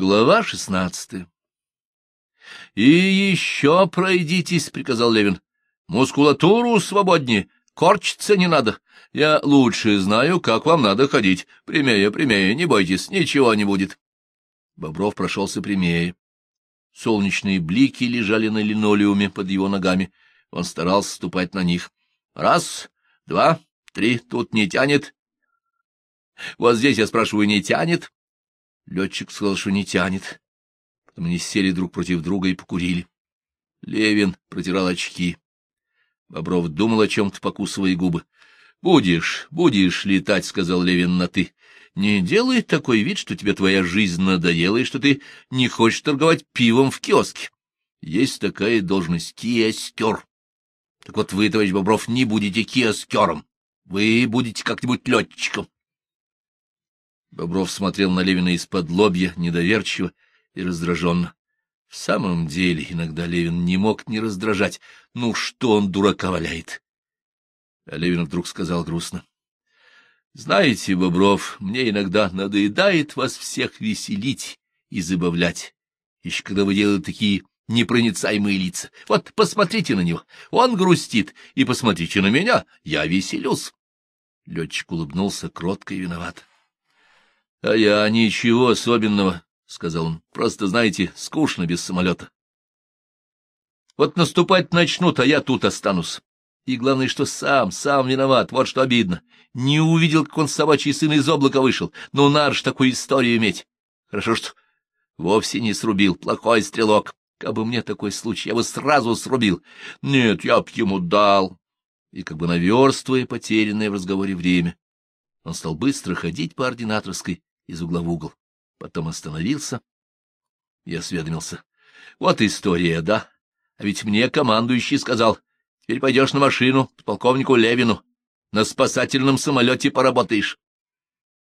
Глава шестнадцатая. — И еще пройдитесь, — приказал Левин. — Мускулатуру свободнее, корчиться не надо. Я лучше знаю, как вам надо ходить. Прямее, прямее, не бойтесь, ничего не будет. Бобров прошелся прямее. Солнечные блики лежали на линолеуме под его ногами. Он старался ступать на них. Раз, два, три, тут не тянет. Вот здесь, я спрашиваю, не тянет? Летчик сказал, что не тянет. Потом они сели друг против друга и покурили. Левин протирал очки. Бобров думал о чем-то, покусывая губы. — Будешь, будешь летать, — сказал Левин на «ты». Не делай такой вид, что тебе твоя жизнь надоела и что ты не хочешь торговать пивом в киоске. Есть такая должность — киостер. Так вот вы, товарищ Бобров, не будете киостером. Вы будете как-нибудь летчиком. Бобров смотрел на Левина из-под лобья, недоверчиво и раздраженно. В самом деле, иногда Левин не мог не раздражать. Ну, что он дурака валяет? А Левин вдруг сказал грустно. — Знаете, Бобров, мне иногда надоедает вас всех веселить и забавлять, еще когда вы делаете такие непроницаемые лица. Вот посмотрите на него, он грустит, и посмотрите на меня, я веселюсь. Летчик улыбнулся кротко и виноват. — А я ничего особенного, — сказал он. — Просто, знаете, скучно без самолета. Вот наступать начнут, а я тут останусь. И главное, что сам, сам виноват, вот что обидно. Не увидел, как он собачий сын из облака вышел. Ну, ж такую историю иметь. Хорошо, что вовсе не срубил, плохой стрелок. Как бы мне такой случай, я бы сразу срубил. Нет, я б ему дал. И как бы наверстывая потерянное в разговоре время, он стал быстро ходить по ординаторской, из угла в угол. Потом остановился и осведомился. — Вот история, да? А ведь мне командующий сказал, теперь пойдешь на машину к полковнику Левину, на спасательном самолете поработаешь.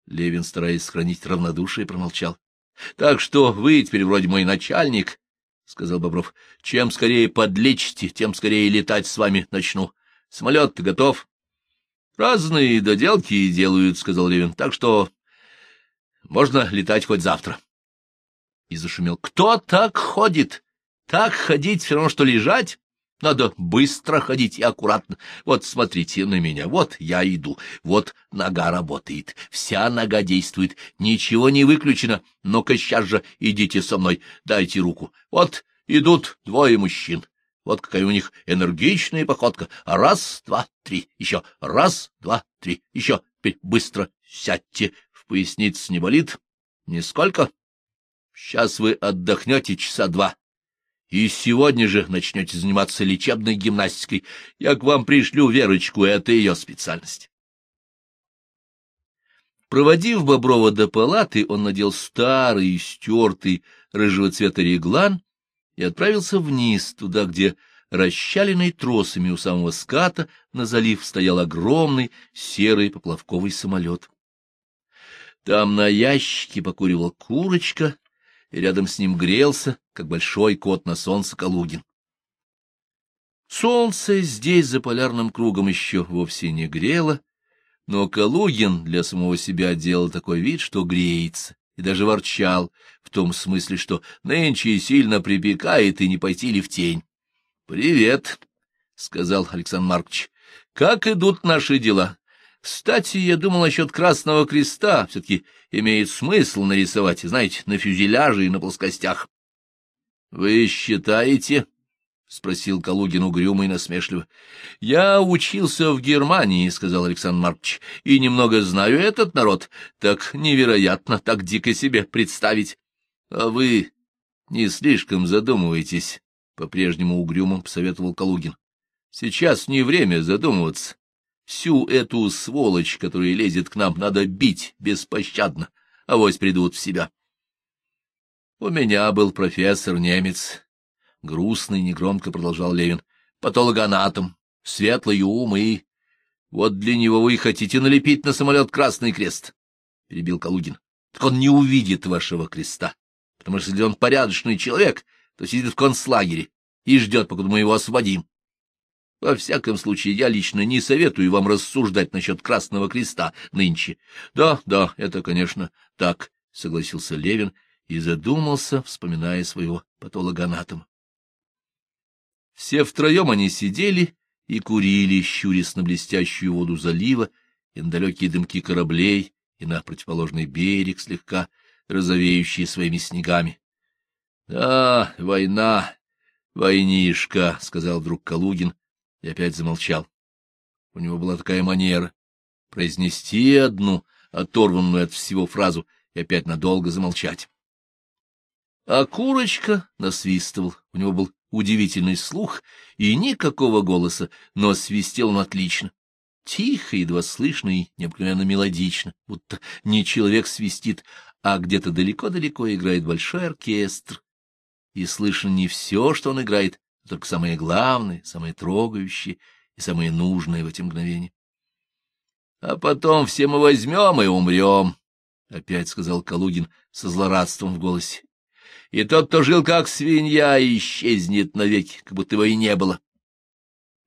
Левин, стараясь сохранить равнодушие, промолчал. — Так что вы теперь вроде мой начальник, — сказал Бобров. — Чем скорее подлечите, тем скорее летать с вами начну. Самолет-то готов. — Разные доделки делают, — сказал Левин. — Так что можно летать хоть завтра. И зашумел. Кто так ходит? Так ходить все равно, что лежать? Надо быстро ходить и аккуратно. Вот смотрите на меня, вот я иду, вот нога работает, вся нога действует, ничего не выключено. Ну-ка сейчас же идите со мной, дайте руку. Вот идут двое мужчин. Вот какая у них энергичная походка. Раз, два, три, еще. Раз, два, три, еще. Теперь быстро сядьте пояснице не болит? Нисколько? Сейчас вы отдохнете часа два. И сегодня же начнете заниматься лечебной гимнастикой. Я к вам пришлю Верочку, это ее специальность. Проводив Боброва до палаты, он надел старый, стертый, рыжего цвета реглан и отправился вниз, туда, где, расщаленный тросами у самого ската, на залив стоял огромный серый поплавковый самолет. Там на ящике покуривал курочка, и рядом с ним грелся, как большой кот на солнце Калугин. Солнце здесь за полярным кругом еще вовсе не грело, но Калугин для самого себя делал такой вид, что греется, и даже ворчал, в том смысле, что нынче сильно припекает и не пойти ли в тень. — Привет, — сказал Александр Маркович. — Как идут наши дела? Кстати, я думал насчет Красного Креста. Все-таки имеет смысл нарисовать, знаете, на фюзеляже и на плоскостях. — Вы считаете? — спросил Калугин угрюмо и насмешливо. — Я учился в Германии, — сказал Александр Маркович, — и немного знаю этот народ. Так невероятно, так дико себе представить. — А вы не слишком задумываетесь, — по-прежнему угрюмо посоветовал Калугин. — Сейчас не время задумываться. Всю эту сволочь, которая лезет к нам, надо бить беспощадно, а вось придут в себя. У меня был профессор-немец. Грустный, негромко продолжал Левин. Патологоанатом, светлый ум и... Вот для него вы хотите налепить на самолет Красный Крест, — перебил Калугин. Так он не увидит вашего креста, потому что если он порядочный человек, то сидит в концлагере и ждет, пока мы его освободим. Во всяком случае, я лично не советую вам рассуждать насчет Красного Креста нынче. Да, да, это, конечно, так, — согласился Левин и задумался, вспоминая своего патологоанатома. Все втроем они сидели и курили, щурясь на блестящую воду залива и на далекие дымки кораблей, и на противоположный берег, слегка розовеющие своими снегами. — Да, война, войнишка, — сказал вдруг Калугин и опять замолчал. У него была такая манера произнести одну, оторванную от всего фразу, и опять надолго замолчать. А курочка насвистывал, у него был удивительный слух и никакого голоса, но свистел он отлично. Тихо, едва слышно и необыкновенно мелодично, будто не человек свистит, а где-то далеко-далеко играет большой оркестр. И слышно не все, что он играет, а только самое главное, самое трогающее и самое нужное в эти мгновения. — А потом все мы возьмем и умрем, — опять сказал Калугин со злорадством в голосе. — И тот, кто жил как свинья, исчезнет навеки, как будто его и не было.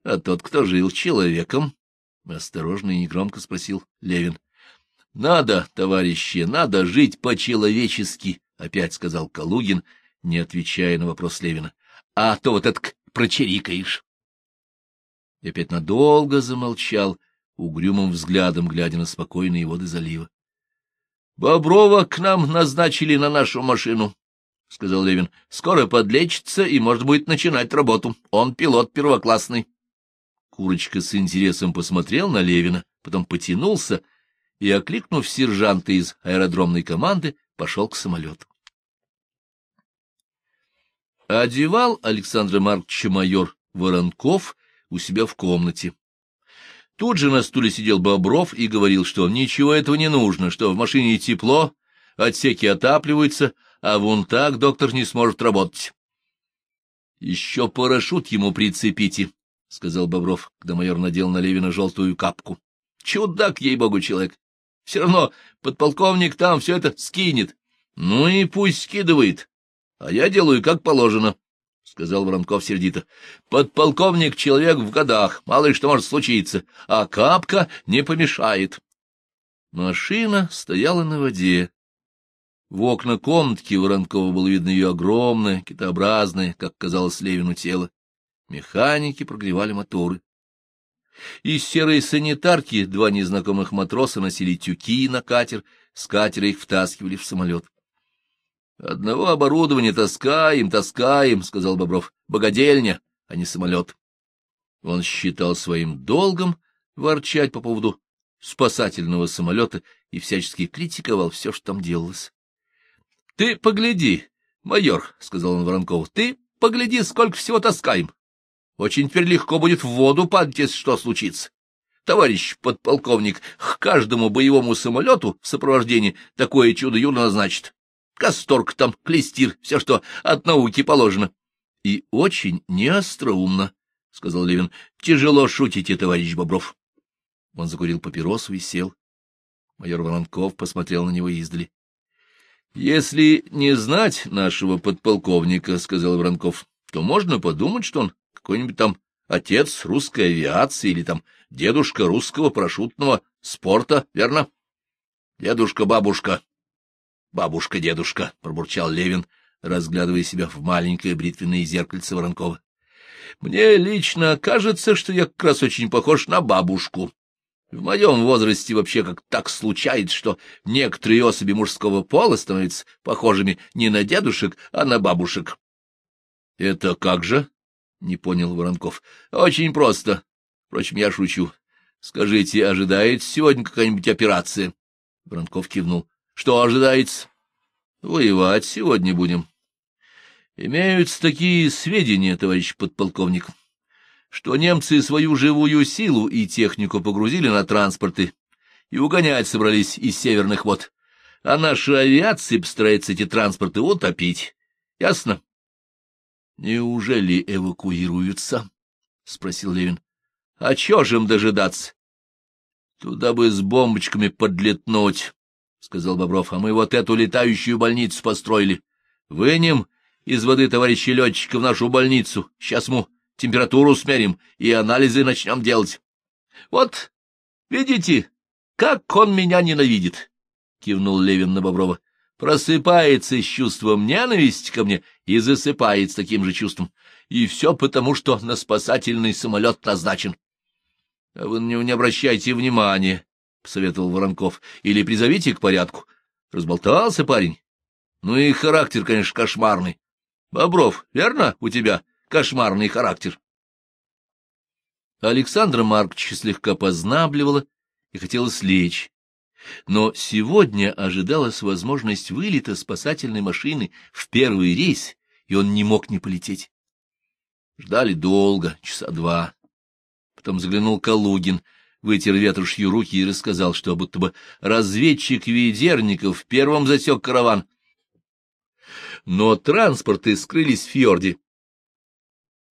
А тот, кто жил человеком, — осторожно и негромко спросил Левин. — Надо, товарищи, надо жить по-человечески, — опять сказал Калугин, не отвечая на вопрос Левина. — А то вот это прочерикаешь. И опять надолго замолчал, угрюмым взглядом глядя на спокойные воды залива. — Боброва к нам назначили на нашу машину, — сказал Левин. — Скоро подлечится и, может будет, начинать работу. Он пилот первоклассный. Курочка с интересом посмотрел на Левина, потом потянулся и, окликнув сержанта из аэродромной команды, пошел к самолету. Одевал Александра Марковича майор Воронков у себя в комнате. Тут же на стуле сидел Бобров и говорил, что ничего этого не нужно, что в машине тепло, отсеки отапливаются, а вон так доктор не сможет работать. — Еще парашют ему прицепите, — сказал Бобров, когда майор надел на Левина желтую капку. — Чудак, ей-богу, человек. Все равно подполковник там все это скинет. Ну и пусть скидывает. А я делаю как положено, — сказал Воронков сердито. Подполковник — человек в годах, мало ли что может случиться, а капка не помешает. Машина стояла на воде. В окна комнатки Воронкова было видно ее огромное, китообразное, как казалось Левину, тело. Механики прогревали моторы. Из серой санитарки два незнакомых матроса носили тюки на катер, с катера их втаскивали в самолет. — Одного оборудования таскаем, таскаем, — сказал Бобров. — Богодельня, а не самолет. Он считал своим долгом ворчать по поводу спасательного самолета и всячески критиковал все, что там делалось. — Ты погляди, майор, — сказал он Воронкову, — ты погляди, сколько всего таскаем. Очень теперь легко будет в воду падать, если что случится. Товарищ подполковник к каждому боевому самолету в сопровождении такое чудо-юдо назначит. Касторг там, клестир, все, что от науки положено. — И очень неостроумно, — сказал Левин. — Тяжело шутите, товарищ Бобров. Он закурил папиросу и сел. Майор Воронков посмотрел на него издали. — Если не знать нашего подполковника, — сказал Воронков, — то можно подумать, что он какой-нибудь там отец русской авиации или там дедушка русского парашютного спорта, верно? Дедушка-бабушка. Бабушка-дедушка, — пробурчал Левин, разглядывая себя в маленькое бритвенное зеркальце Воронкова. Мне лично кажется, что я как раз очень похож на бабушку. В моем возрасте вообще как так случается, что некоторые особи мужского пола становятся похожими не на дедушек, а на бабушек. — Это как же? — не понял Воронков. — Очень просто. Впрочем, я шучу. Скажите, ожидает сегодня какая-нибудь операция? Воронков кивнул. — Что ожидается? — Воевать сегодня будем. Имеются такие сведения, товарищ подполковник, что немцы свою живую силу и технику погрузили на транспорты и угонять собрались из северных вод, а наша авиация постарается эти транспорты утопить. Ясно? Неужели эвакуируются? — спросил Левин. — А чё же им дожидаться? — Туда бы с бомбочками подлетнуть, — сказал Бобров, — а мы вот эту летающую больницу построили. Вынем из воды товарища летчика в нашу больницу. Сейчас мы температуру смерим и анализы начнем делать. — Вот, видите, как он меня ненавидит, — кивнул Левин на Боброва. просыпается с чувством ненависти ко мне и засыпает с таким же чувством. И все потому, что на спасательный самолет назначен. — А вы на него не обращайте внимания, — посоветовал Воронков, — или призовите к порядку. Разболтался парень. Ну и характер, конечно, кошмарный. Бобров, верно у тебя кошмарный характер? Александра Марковича слегка познабливала и хотелось лечь. Но сегодня ожидалась возможность вылета спасательной машины в первый рейс, и он не мог не полететь. Ждали долго, часа два. Потом заглянул Калугин, вытер ветрушью руки и рассказал, что будто бы разведчик Ведерников первым засек караван. Но транспорты скрылись в фьорде,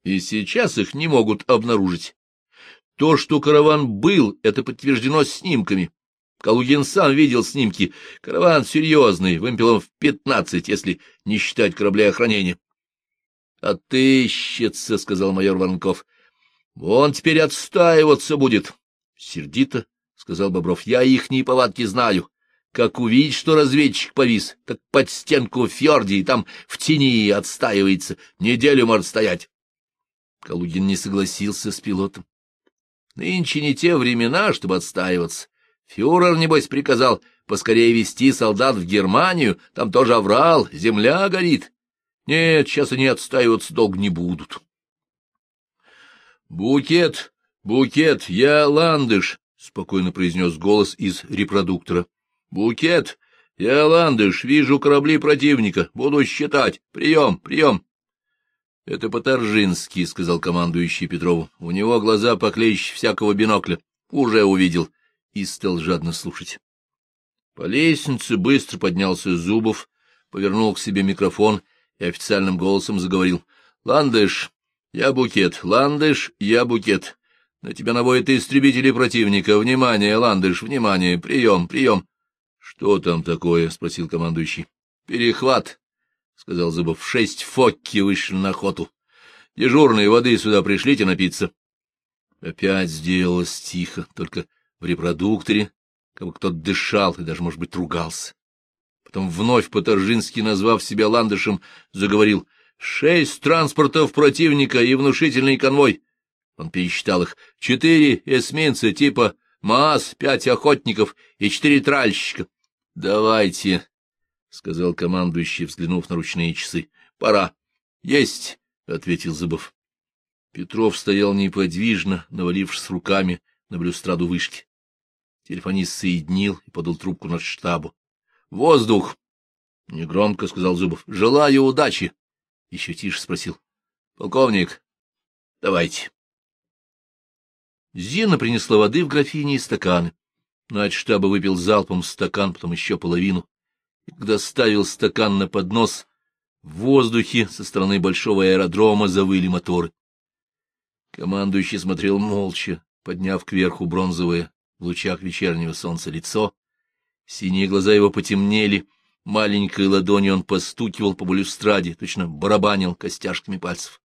и сейчас их не могут обнаружить. То, что караван был, это подтверждено снимками. Калугин сам видел снимки. Караван серьезный, вымпелом в пятнадцать, если не считать корабля охранения. — Отыщется, — сказал майор Воронков. — Он теперь отстаиваться будет. — Сердито, — сказал Бобров. — Я ихние повадки знаю. Как увидеть, что разведчик повис, так под стенку в и там в тени отстаивается. Неделю может стоять. Калугин не согласился с пилотом. Нынче не те времена, чтобы отстаиваться. Фюрер, небось, приказал поскорее вести солдат в Германию, там тоже оврал, земля горит. Нет, сейчас они отстаиваться долго не будут. «Букет, букет, я ландыш», — спокойно произнес голос из репродуктора. «Букет, я ландыш, вижу корабли противника, буду считать. Прием, прием». — Это по-торжински, — сказал командующий Петрову. — У него глаза поклещ всякого бинокля. Уже увидел. И стал жадно слушать. По лестнице быстро поднялся Зубов, повернул к себе микрофон и официальным голосом заговорил. — Ландыш, я букет. Ландыш, я букет. На тебя наводят истребители противника. Внимание, Ландыш, внимание. Прием, прием. — Что там такое? — спросил командующий. — Перехват, — сказал Зубов. — Шесть фокки вышли на охоту. Дежурные воды сюда пришлите напиться. Опять сделалось тихо, только в репродукторе, как бы кто-то дышал и даже, может быть, ругался. Потом вновь по-торжински, назвав себя ландышем, заговорил «Шесть транспортов противника и внушительный конвой». Он пересчитал их. Четыре эсминца типа МААС, пять охотников и четыре тральщика. — Давайте, — сказал командующий, взглянув на ручные часы. — Пора. — Есть, — ответил Зубов. Петров стоял неподвижно, навалившись руками на блюстраду вышки. Телефонист соединил и подал трубку над штабу. — Воздух! — негромко сказал Зубов. — Желаю удачи! Еще тише спросил. — Полковник, давайте. Зина принесла воды в графине и стаканы. Над штаба выпил залпом стакан, потом еще половину и когда ставил стакан на поднос, в воздухе со стороны большого аэродрома завыли моторы. Командующий смотрел молча, подняв кверху бронзовое в лучах вечернего солнца лицо. Синие глаза его потемнели, маленькой ладонью он постукивал по балюстраде, точно барабанил костяшками пальцев.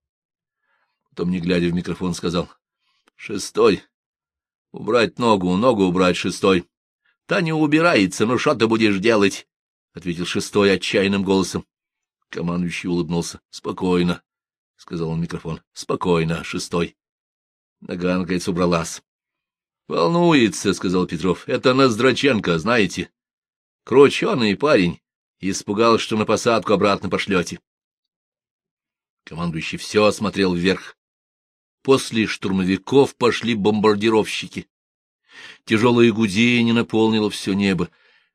Потом, не глядя в микрофон, сказал — Шестой. Убрать ногу, ногу убрать, шестой. Та не убирается, ну что ты будешь делать? — ответил шестой отчаянным голосом. Командующий улыбнулся. — Спокойно, — сказал он микрофон. — Спокойно, шестой. Нога, наконец, убралась. — Волнуется, — сказал Петров. — Это Ноздраченко, знаете. Крученый парень. Испугался, что на посадку обратно пошлете. Командующий все осмотрел вверх. После штурмовиков пошли бомбардировщики. Тяжелое гудение наполнило все небо.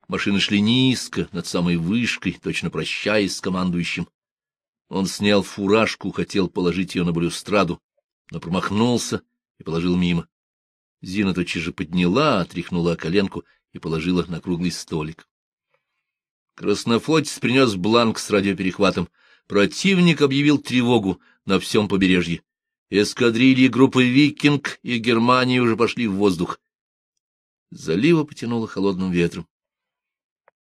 Машины шли низко, над самой вышкой, точно прощаясь с командующим. Он снял фуражку, хотел положить ее на балюстраду, но промахнулся и положил мимо. Зина тотчас же подняла, отряхнула коленку и положила на круглый столик. Краснофлотец принес бланк с радиоперехватом. Противник объявил тревогу на всем побережье. Эскадрильи группы «Викинг» и Германии уже пошли в воздух. Залива потянуло холодным ветром.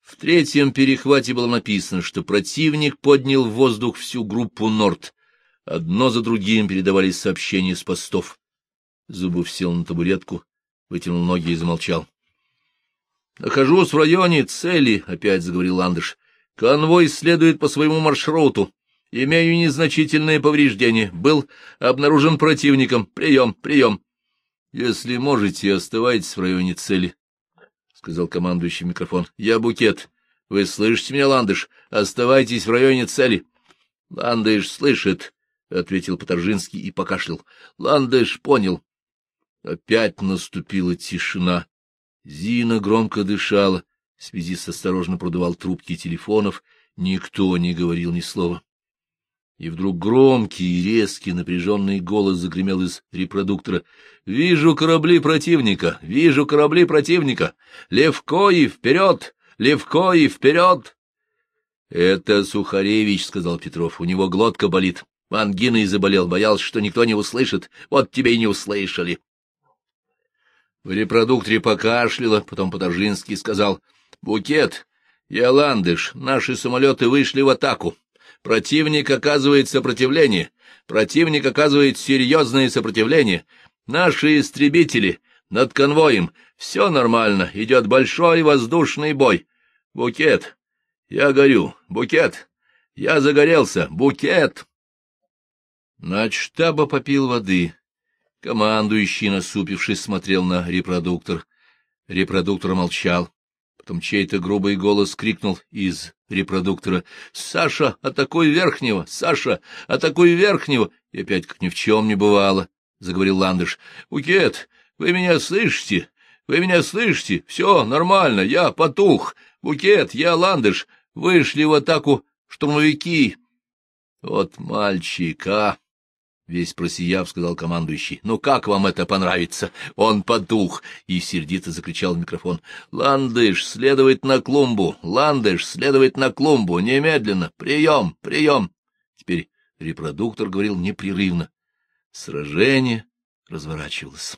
В третьем перехвате было написано, что противник поднял в воздух всю группу «Норд». Одно за другим передавались сообщения с постов. Зубов сел на табуретку, вытянул ноги и замолчал. — Нахожусь в районе цели, — опять заговорил Ландыш. Конвой следует по своему маршруту. Имею незначительные повреждения. Был обнаружен противником. Прием, прием. Если можете, оставайтесь в районе цели, — сказал командующий микрофон. — Я букет. Вы слышите меня, Ландыш? Оставайтесь в районе цели. — Ландыш слышит, — ответил Паторжинский и покашлял. — Ландыш понял. Опять наступила тишина. Зина громко дышала. Связист осторожно продувал трубки телефонов. Никто не говорил ни слова. И вдруг громкий, резкий, напряженный голос загремел из репродуктора. «Вижу корабли противника! Вижу корабли противника! Левко и вперед! Левко и вперед!» «Это Сухаревич», — сказал Петров. «У него глотка болит. Ангиной заболел, боялся, что никто не услышит. Вот тебе и не услышали». В репродукторе покашляло, потом Подоржинский сказал. «Букет, я ландыш, наши самолеты вышли в атаку. Противник оказывает сопротивление. Противник оказывает серьезное сопротивление. Наши истребители над конвоем. Все нормально. Идет большой воздушный бой. Букет. Я горю. Букет. Я загорелся. Букет. Начштаба попил воды. Командующий, насупившись, смотрел на репродуктор. Репродуктор молчал. Потом чей-то грубый голос крикнул из репродуктора «Саша, атакуй верхнего! Саша, атакуй верхнего!» И опять, как ни в чем не бывало, — заговорил Ландыш. «Букет, вы меня слышите? Вы меня слышите? Все нормально, я потух. Букет, я Ландыш. Вышли в атаку штурмовики. Вот мальчик, а!» Весь просияв, сказал командующий. — Ну как вам это понравится? Он потух! И сердито закричал в микрофон. — Ландыш, следовать на клумбу! Ландыш, следовать на клумбу! Немедленно! Прием! Прием! Теперь репродуктор говорил непрерывно. Сражение разворачивалось.